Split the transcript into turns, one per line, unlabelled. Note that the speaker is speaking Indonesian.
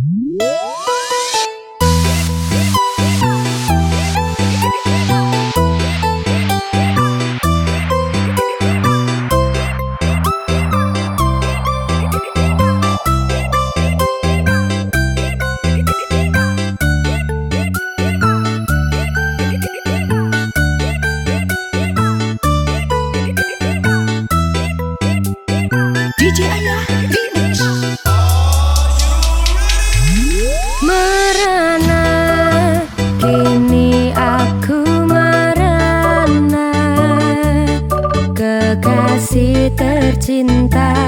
DJ Ayah cantar.